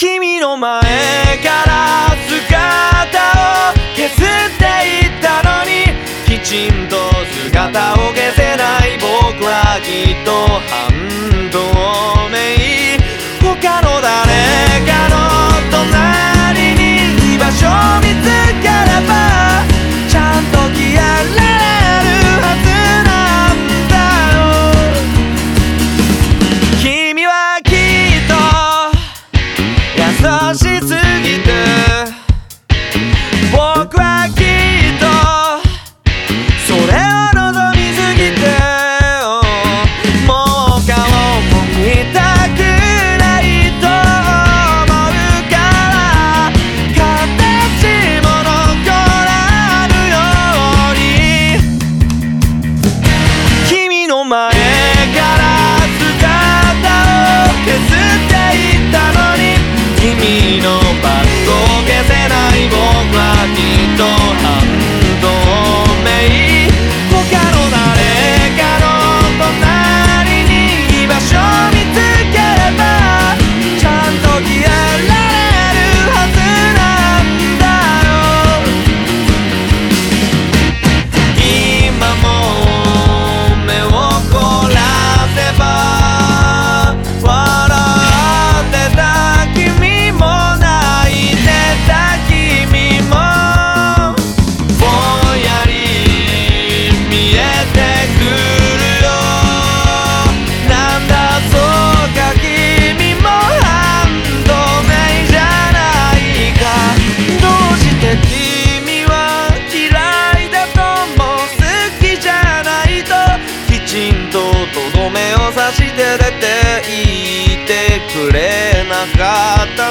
君の前から姿を消っていったのにきちんと姿を消せない僕はきっとして出て行ってくれなかった